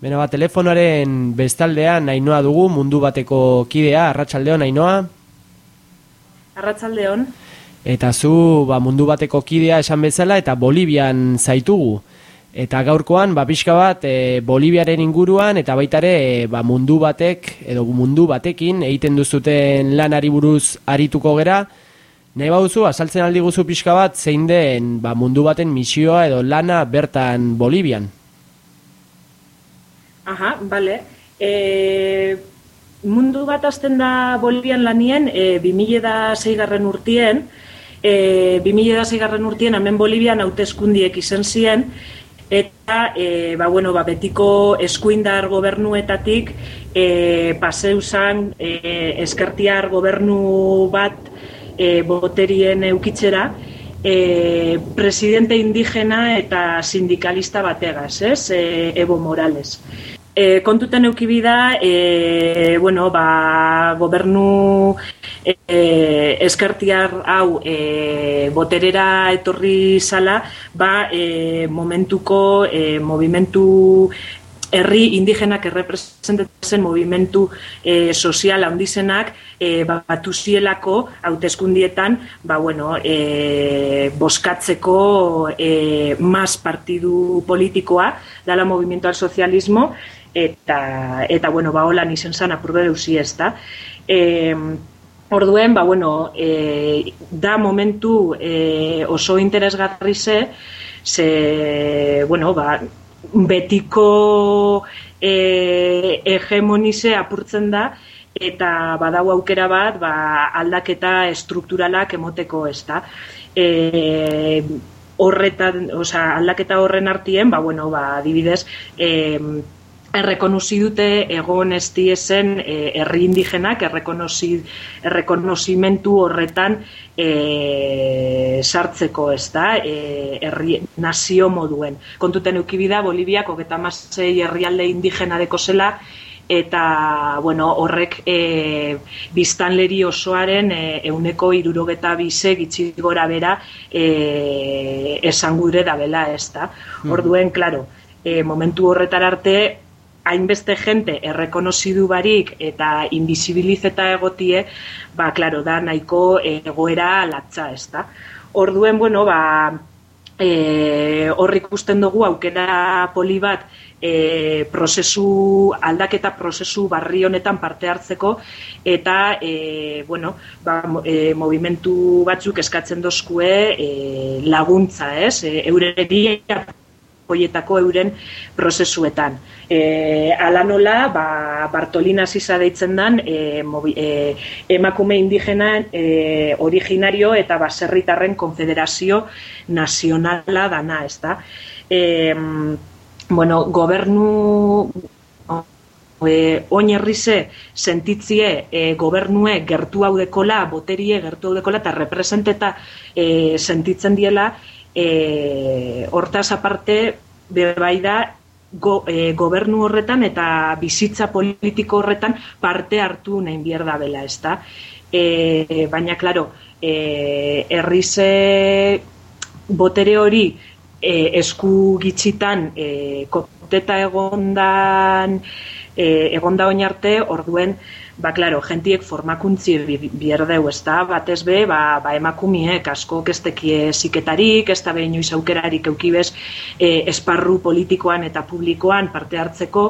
Beno, ba, telefonoaren bestaldean Ainoa dugu mundu bateko kidea, Arratsaldeon Ainoa. Arratsaldeon. Eta zu ba, mundu bateko kidea esan bezala eta Bolivian zaitugu. Eta gaurkoan, ba, pixka bat, e, Boliviaren inguruan eta baitare e, ba, mundu batek, edo mundu batekin, egiten duzuten lanari buruz arituko gera, nahi bauzu, asaltzen aldi guzu pixka bat, zein den ba, mundu baten misioa edo lana bertan Bolivian. Aha, bale. E, mundu bat azten da Bolivian lanien, e, 2006 garren urtien, e, 2006 garren urtien, hemen Bolivian hauteskundiek izan ziren, eta e, ba, bueno, ba, betiko eskuindar gobernuetatik e, paseu zan e, eskartiar gobernu bat e, boterien eukitzera e, presidente indigena eta sindikalista bategaz, ez? E, Evo Morales. E, kontuten eukibida, e, bueno, ba, gobernu e, eskartiar hau e, boterera etorri zala, ba, e, momentuko e, movimentu herri indigenak errepresentatzen movimentu e, sozial handizenak e, batu zielako hauteskundietan ba, bueno, e, boskatzeko e, mas partidu politikoa dala movimiento al socialismo eta eta bueno, ba holan izen san apurbe deusi, ezta. Eh, orduen, ba bueno, e, da momentu e, oso interesgarri ze se bueno, ba, betiko e, hegemonize apurtzen da eta badau aukera bat ba, aldaketa estrukturalak emoteko ez da. E, horretan, oza, aldaketa horren artien, ba, bueno, ba, adibidez, e, errekonosi dute egon estiesen eh, herri indigenak errekonosi errekonosimentu horretan e, sartzeko, ez da, e, herri nazio moduen. Kontuten eukibida, Boliviak hogeta mazei herrialde indigena deko zela, eta bueno, horrek e, biztanleri osoaren e, euneko irurogeta bize gitsi gora bera e, esan gure da bela ez da. Hmm. Orduen, klaro, e, momentu horretar arte hainbeste jente errekonozidu barik eta invisibilizeta egotie, ba, klaro, da nahiko egoera latza, ez da. Orduen, bueno, ba, e, horrik ikusten dugu aukera poli bat e, prozesu, aldaketa prozesu barri honetan parte hartzeko eta e, bueno, ba, e, movimentu batzuk eskatzen dozkue e, laguntza, ez? E, eureria hoietako euren prozesuetan. E, ala nola, ba, Bartolina Sisa deitzen dan, e, e, emakume indigena e, originario eta baserritarren konfederazio nazionala dana, ez da. E, bueno, gobernu e, oinerrize sentitzie e, gobernue gertu hau dekola, boterie gertu hau dekola, eta representeta e, sentitzen diela, e, hortaz aparte bai da go, e, gobernu horretan eta bizitza politiko horretan parte hartu nahi bierda bela, ez da? E, baina, klaro, e, errize botere hori e, esku gitxitan e, koteta egondan e, egonda oinarte, orduen ba, klaro, gentiek formakuntzi bierdeu, ez da, batez be, ba, ba emakumiek asko kestekie ziketarik, ez da behin aukerarik eukibez e, esparru politikoan eta publikoan parte hartzeko,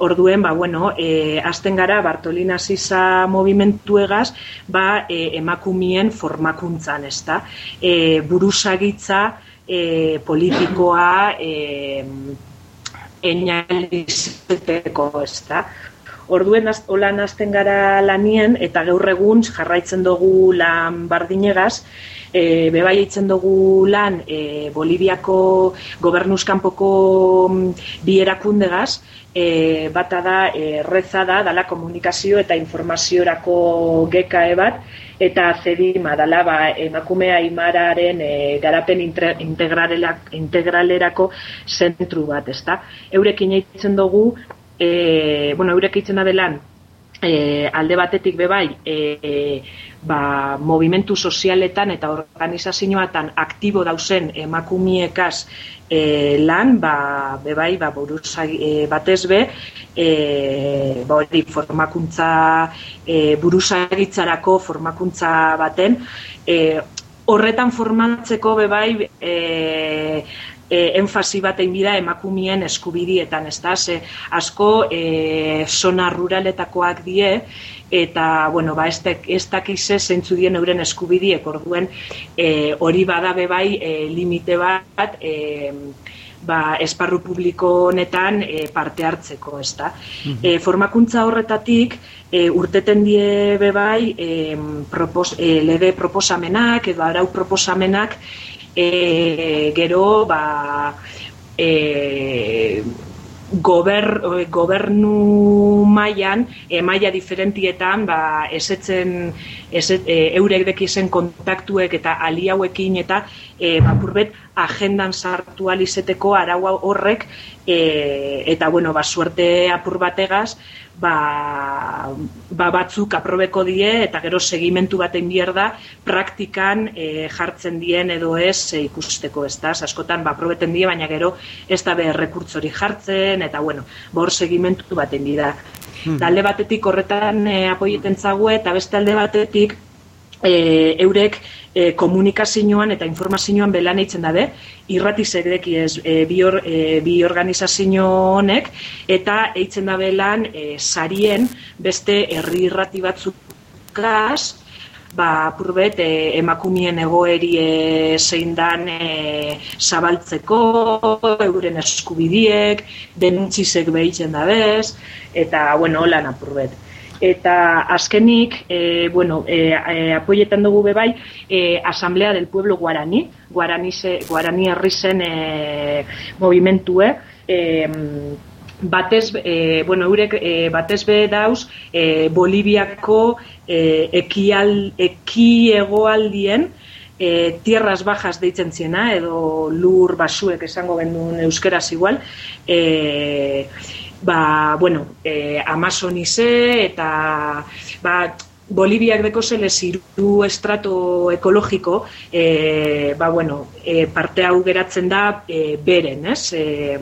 orduen, ba, bueno, e, azten gara, Bartolina Sisa movimentu egaz, ba, e, emakumien formakuntzan, ez da, e, buruzagitza e, politikoa, e, enializeteko, ez da, Orduen holan hasten gara lanien eta gaur egun jarraitzen dugu lan bardinegaz, e, bebai eitzen dugu lan e, Boliviako gobernuzkanpoko mm, bi erakundegaz, e, bata da e, reza da, dala komunikazio eta informaziorako gekae bat, eta zedima dala ba, emakumea imararen e, garapen integralerako zentru bat, ezta? Eurekin eitzen dugu e, bueno, eurek itzen abelan e, alde batetik bebai e, e, ba, movimentu sozialetan eta organizazioatan aktibo dauzen emakumiekaz e, lan, ba, bebai, ba, e, batez be, e, ba, formakuntza e, buruzagitzarako formakuntza baten, e, horretan formatzeko bebai e, e, enfasi bat egin bida emakumien eskubidietan, ez da, ze asko e, zona ruraletakoak die, eta, bueno, ba, ez, ez dakize zentzu dien euren eskubidiek, orduen e, hori bada bebai e, limite bat, e, ba, esparru publiko honetan e, parte hartzeko, ez da. Mm formakuntza horretatik, e, urteten die bebai, e, propos, e, lege proposamenak, edo arau proposamenak, e, gero ba, e, gober, gobernu mailan e, maila diferentietan ba, esetzen eset, e, eurek dekizen kontaktuek eta ali hauekin eta e, bapurbet agendan sartu alizeteko arau horrek e, eta bueno, ba, suerte apur bategaz ba, ba batzuk aprobeko die eta gero segimentu baten bier da praktikan e, jartzen dien edo ez e, ikusteko ez da, askotan ba, aprobeten die baina gero ez da behar rekurtzori jartzen eta bueno, bor segimentu baten bida. Hmm. Dalde batetik horretan e, apoieten zague eta beste alde batetik e, eurek e, komunikazioan eta informazioan belan eitzen dabe, irrati segdeki ez e, bi, or, e, bi organizazio honek, eta eitzen da belan e, sarien beste herri irrati batzuk gaz, ba, purbet, e, emakumien egoeri e, zein dan e, zabaltzeko, euren eskubidiek, denuntzizek behitzen da bez, eta, bueno, lan apurbet. Eta azkenik, e, bueno, e, e, apoietan dugu bebai, e, Asamblea del Pueblo Guarani, Guarani, ze, Guarani herri zen e, movimentue, e, batez, e, bueno, eurek e, batez be dauz, e, Boliviako e, ekial, eki egoaldien, e, tierras bajas deitzen ziena, edo lur basuek esango gendun euskeraz igual, e, ba, bueno, e, Amazonize eta ba, Boliviak deko zele ziru estrato ekologiko, e, ba, bueno, e, parte hau geratzen da e, beren, ez? E,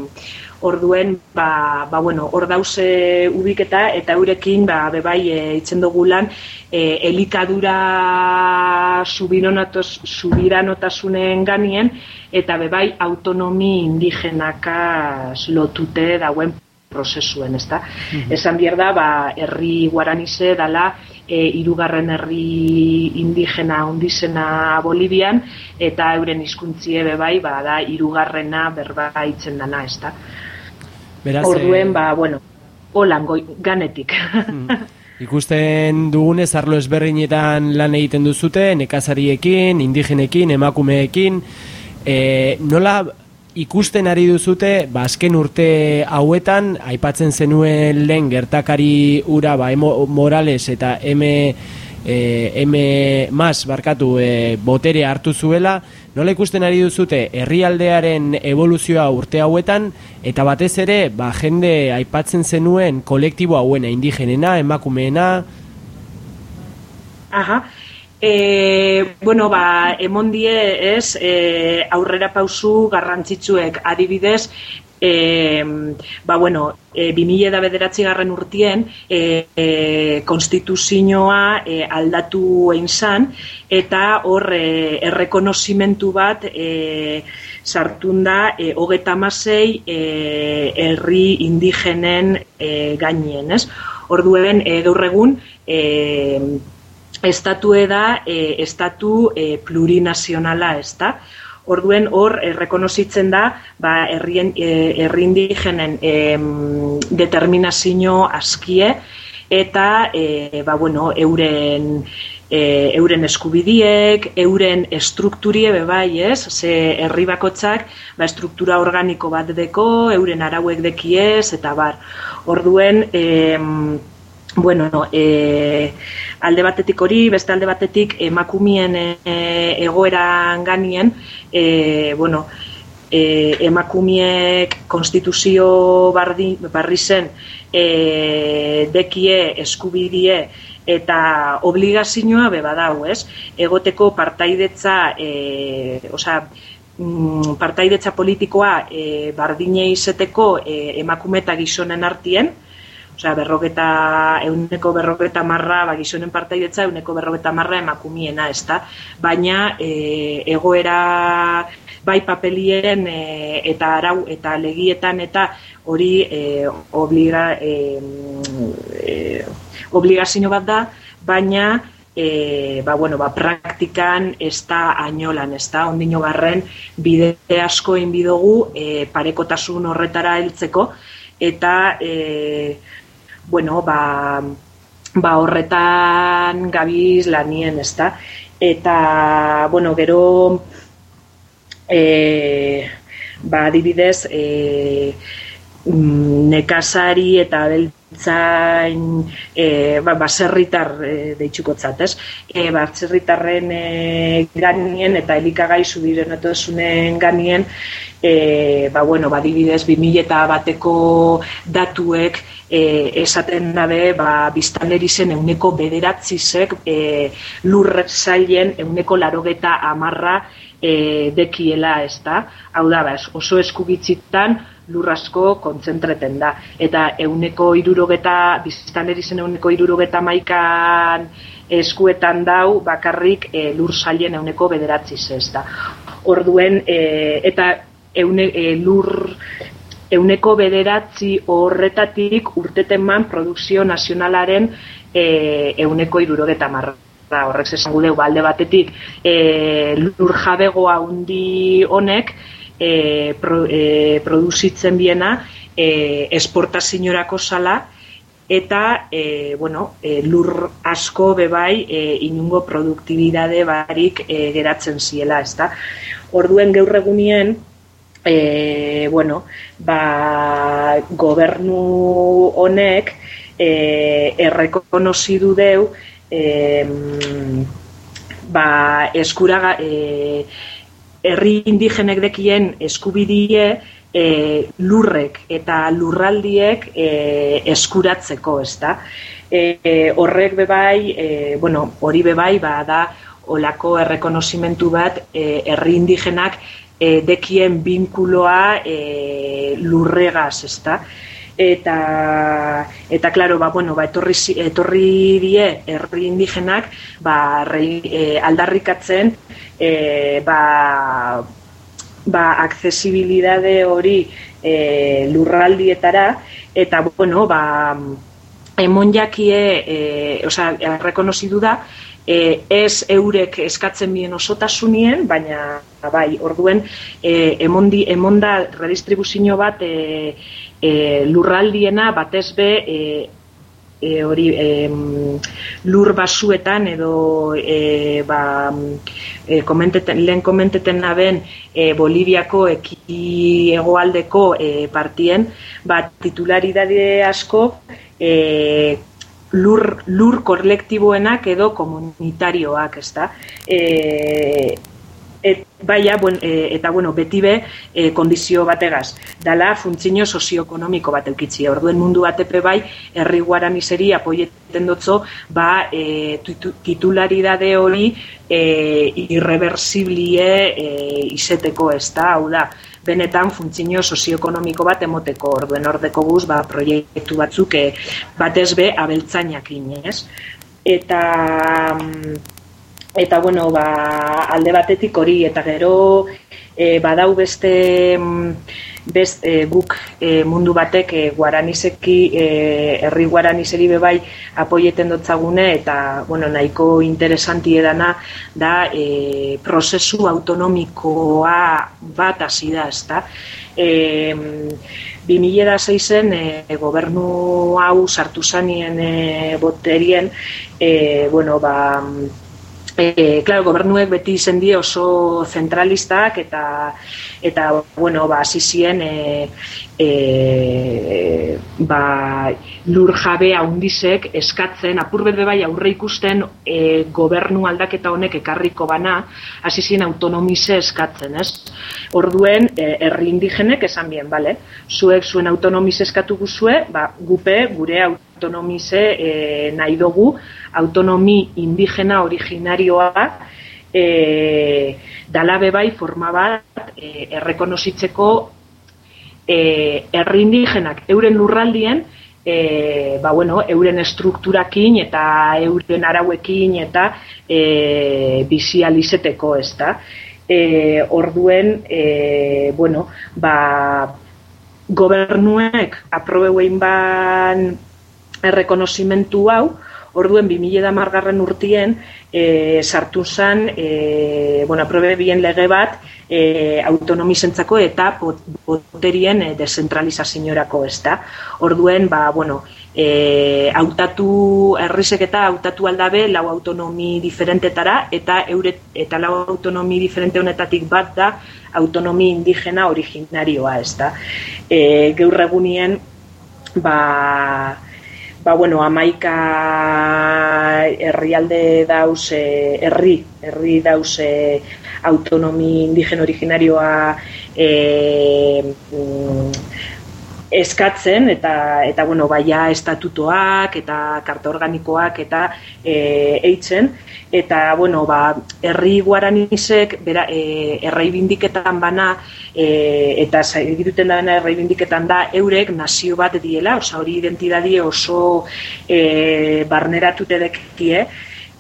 orduen, ba, ba, bueno, hor dause ubiketa eta eurekin, ba, bebai, e, itzen dugu lan, e, elikadura subiranotazunen ganien, eta bebai autonomi indigenaka lotute dauen prozesuen, ezta? Mm Esan bier da, ba, herri guaranize dala e, irugarren herri indigena ondizena Bolivian, eta euren hizkuntzie bebai, ba, da, irugarrena berba itzen dana, ezta? Beraz, Orduen, eh, ba, bueno, holan ganetik. Mm. Ikusten dugunez arlo ezberdinetan lan egiten duzute, nekazariekin, indigenekin, emakumeekin, e, nola ikusten ari duzute, ba, azken urte hauetan, aipatzen zenuen lehen gertakari ura, ba, emo Morales eta M, e, M Mas, barkatu, e, botere hartu zuela, nola ikusten ari duzute, herrialdearen evoluzioa urte hauetan, eta batez ere, ba, jende aipatzen zenuen kolektibo hauena, indigenena, emakumeena, Aha, E, bueno, ba, emon die ez e, aurrera pausu garrantzitsuek adibidez e, ba, bueno, e, 2000 da bederatzi garren urtien e, e, konstituzioa e, aldatu egin zan eta hor e, errekonozimentu bat e, sartun da e, hogeta masei e, herri indigenen e, gainien, ez? Orduen, e, gaur egun, e, estatue da e, estatu e, plurinazionala, ez da? Orduen hor errekonozitzen da ba herrien e, herri indigenen e, determinazio askie eta e, ba, bueno, euren e, euren eskubidiek, euren estrukturie be bai, ez? Ze herri bakotzak ba estruktura organiko bat deko, euren arauek dekiez eta bar. Orduen eh bueno, e, alde batetik hori, beste alde batetik emakumien e, egoeran ganien, e, bueno, e, emakumiek konstituzio bardi, barri zen e, dekie eskubidie eta obligazioa be badau, ez? Egoteko partaidetza, e, osea, mm, partaidetza politikoa e, bardine izeteko e, emakume eta gizonen artien, osea, berroketa, euneko berroketa marra, ba, gizonen partaidetza, euneko berroketa marra emakumiena, ez da? Baina, e, egoera bai papelien e, eta arau eta legietan eta hori e, obliga, e, e, obligazio bat da, baina e, ba, bueno, ba, praktikan ez da ainolan, ez da, ondino garren bide asko inbidogu e, parekotasun horretara heltzeko, eta e, bueno, ba, ba horretan gabiz lanien, ez eta, bueno, gero e, ba, adibidez, e, nekazari eta zain e, ba, baserritar e, deitxukotzat, ez? E, baserritarren e, ganien eta elikagai diren etosunen ganien, e, ba, bueno, ba, dibidez, 2000 eta bateko datuek e, esaten dabe, ba, biztaneri zen euneko bederatzizek e, lur zailen euneko larogeta amarra e, dekiela, ez da? Hau da, ba, oso eskubitzitan, lurrasko kontzentreten da. Eta euneko irurogeta, biztan erizen euneko irurogeta maikan eskuetan dau, bakarrik e, lur sailen euneko bederatzi ez da. Orduen, e, eta eune, e, lur euneko bederatzi horretatik urteten man produkzio nazionalaren e, euneko irurogeta marra horrek zesan gudeu balde batetik e, lur jabegoa undi honek e, pro, e, produzitzen biena e, esportazioarako sala eta e, bueno, e, lur asko bebai e, inungo produktibidade barik e, geratzen ziela, ezta. Orduen gaur egunien e, bueno, ba, gobernu honek e, errekonozidu deu e, ba, eskura e, herri indigenek dekien eskubidie e, lurrek eta lurraldiek e, eskuratzeko, ez da? E, horrek bebai, e, bueno, hori bebai, ba, da, olako errekonozimentu bat e, herri indigenak e, dekien binkuloa e, lurregaz, ez da? Eta, eta claro, ba, bueno, ba, etorri, etorri die herri indigenak ba, rei, e, aldarrikatzen e, ba, ba, accesibilidade hori e, lurraldietara, eta, bueno, ba, emon jakie, e, oza, errekonozidu da, e, ez eurek eskatzen bien osotasunien, baina, bai, orduen, e, emondi, emonda redistribuzio bat e, e, lurraldiena batez be e, e, hori e, lur basuetan edo e, ba, e, komenteten, lehen komenteten naben e, Boliviako eki egoaldeko e, partien ba, titularidade asko e, lur, lur kolektiboenak edo komunitarioak, ezta? E, et, baia, buen, e, eta bueno, beti be, e, kondizio bategaz, dala funtzio sozioekonomiko bat eukitzi. Orduen mundu batepe bai, herri guaran izeri apoieten dutzo, ba, e, titularidade hori e, irreversiblie e, izeteko ez da, hau da, benetan funtzio sozioekonomiko bat emoteko orduen ordeko guz, ba, proiektu batzuk e, batez be abeltzainak inez. Eta... Mm, eta bueno, ba, alde batetik hori eta gero e, badau beste mm, best, e, guk e, mundu batek e, guaraniseki e, herri guaraniseri bebai apoieten dotzagune eta bueno, nahiko interesanti edana da e, prozesu autonomikoa bat hasi da, ezta? E, 2006en e, gobernu hau sartu zanien e, boterien e, bueno, ba, E, claro, gobernuek beti izen oso zentralistak eta eta bueno, ba hasi zien e, e, ba, lur jabe haundizek eskatzen, apurbet bai aurre ikusten e, gobernu aldaketa honek ekarriko bana, hasi zien autonomize eskatzen, ez? Orduen, e, herri indigenek esan bien, bale? Zuek zuen autonomize eskatu guzue, ba, gupe gure autonomize e, nahi dugu, autonomi indigena originarioa, e, dalabe bai forma bat e, errekonozitzeko e, herri indigenak euren lurraldien e, ba, bueno, euren estrukturakin eta euren arauekin eta e, bizializeteko ez da. E, orduen, e, bueno, ba, gobernuek aprobeuein ban errekonozimentu hau, Orduen 2010 garren urtien e, sartu zen e, bueno, aprobe bien lege bat e, autonomizentzako eta poterien e, desentralizazioarako ez da. Orduen, ba, bueno, e, autatu errizek eta autatu aldabe lau autonomi diferentetara eta eure, eta lau autonomi diferente honetatik bat da autonomi indigena originarioa ez da. E, Gaur egunien, ba, ba, bueno, amaika herrialde dauz, eh, herri, herri dauz eh, autonomi indigen originarioa eh, mm, eskatzen eta eta bueno baia estatutoak eta karta organikoak eta eh eitzen. Eta bueno ba herri guaranisek bera eh erraibindiketan bana e, eta egituten dena erraibindiketan da eurek nazio bat diela, osa hori identidadi oso e, barneratute dekie,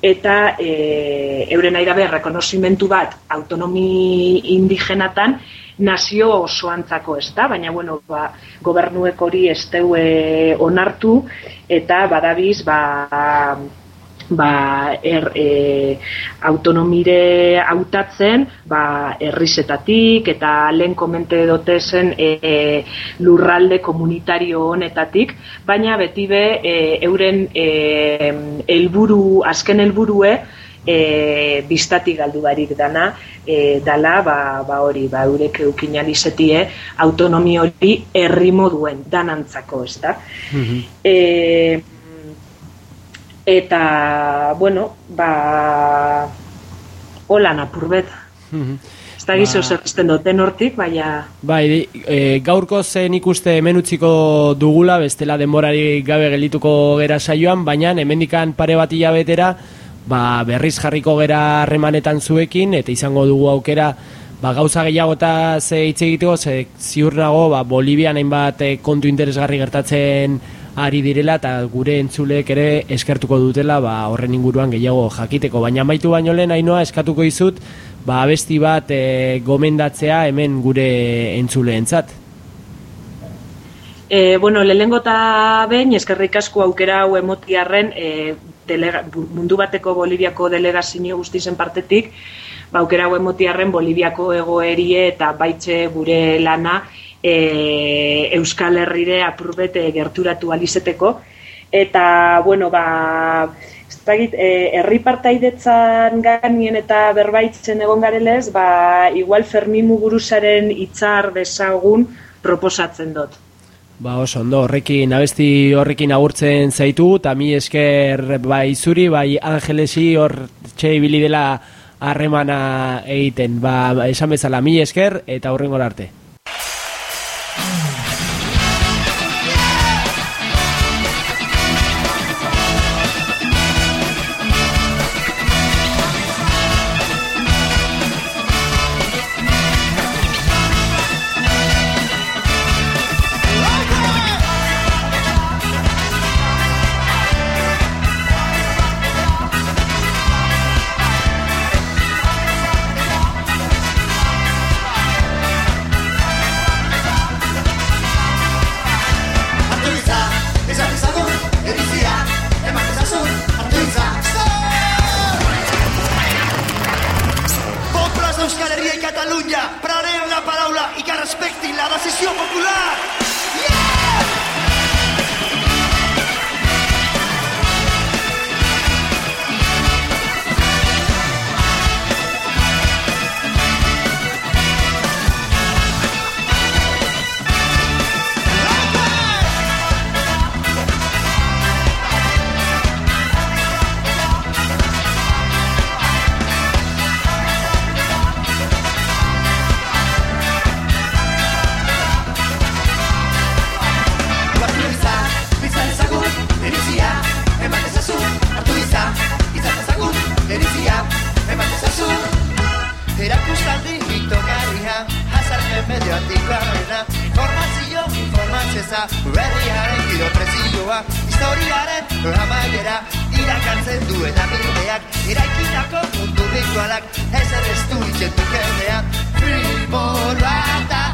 eta e, euren airabe rekonozimentu bat autonomi indigenatan nazio oso antzako ez da, baina bueno, ba, gobernuek hori ez onartu eta badabiz ba, ba, er, e, autonomire hautatzen ba, errizetatik eta lehen komente dote zen e, lurralde komunitario honetatik, baina beti be e, euren e, elburu, azken helburue e, biztatik galdu barik dana, e, dala, ba, ba hori, ba, eurek eukinan izetie, autonomi hori herri moduen danantzako, ez da. Mm eta, bueno, ba, hola napurbet. Ez da gizu ba... duten hortik, baina... Bai, e, gaurko zen ikuste hemen utziko dugula, bestela denborari gabe gelituko gera saioan, baina hemendikan pare bat hilabetera, ba, berriz jarriko gera harremanetan zuekin, eta izango dugu aukera, ba, gauza gehiago eta ze hitz egiteko, ze ziur nago, ba, Bolibian hainbat eh, kontu interesgarri gertatzen ari direla eta gure entzulek ere eskertuko dutela ba, horren inguruan gehiago jakiteko. Baina maitu baino lehen hainoa eskatuko izut ba, abesti bat e, gomendatzea hemen gure entzule entzat. E, bueno, lehenengo eta behin eskerrik asko aukera hau emotiarren e, delega, mundu bateko Boliviako delegazio guztizen partetik, ba, aukera hau emotiarren Boliviako egoerie eta baitxe gure lana e, Euskal Herrire apurbete gerturatu alizeteko. Eta, bueno, ba, ez e, herri partaidetzan ganien eta berbaitzen egon garelez, ba, igual Fermin Muguruzaren itzar desagun proposatzen dut. Ba, oso, ondo, horrekin, abesti horrekin agurtzen zaitu, eta mi esker bai zuri, bai angelesi hor txeibili dela harremana egiten. Ba, esan bezala, mi esker, eta horrengo arte. berriaren gido prezioa historiaren amaiera irakartzen du eta bideak eraikinako mundu ritualak ez erreztu itxetuk edean Freeborn eta,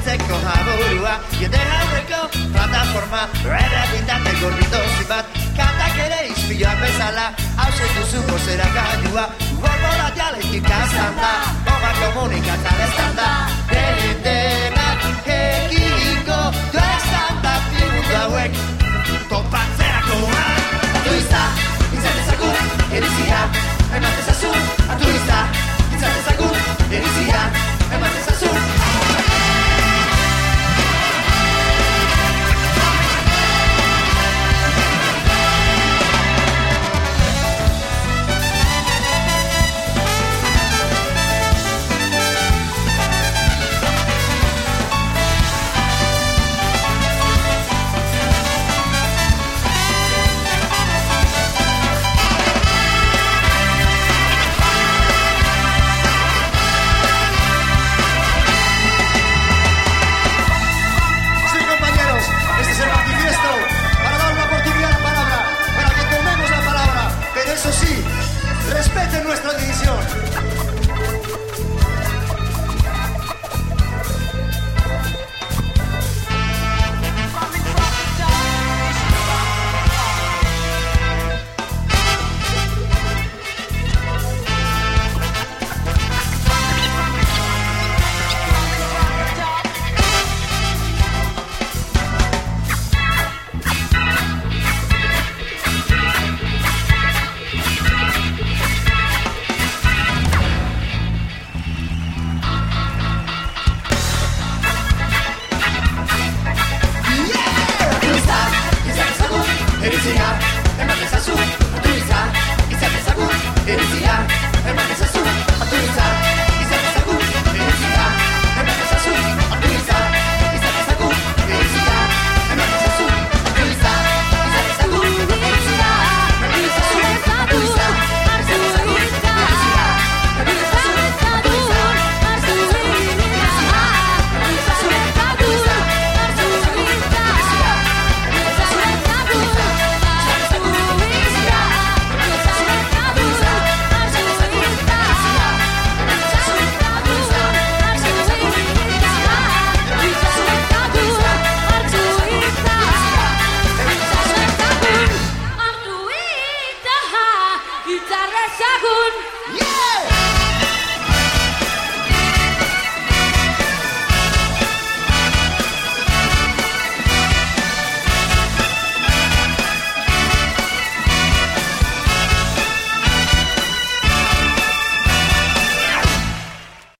itzeko jaburua Jende aurreko plataforma Erra bintate gorritozi bat. Kantak ere izpioak bezala Hau duzu bozera gainua. Borbola dialektika zanda Oma komunikatzan ez da. Denak ekiko Du ez da Mundu hauek. Topatzerako Atu izta Izatezaku Erizia Ematezazu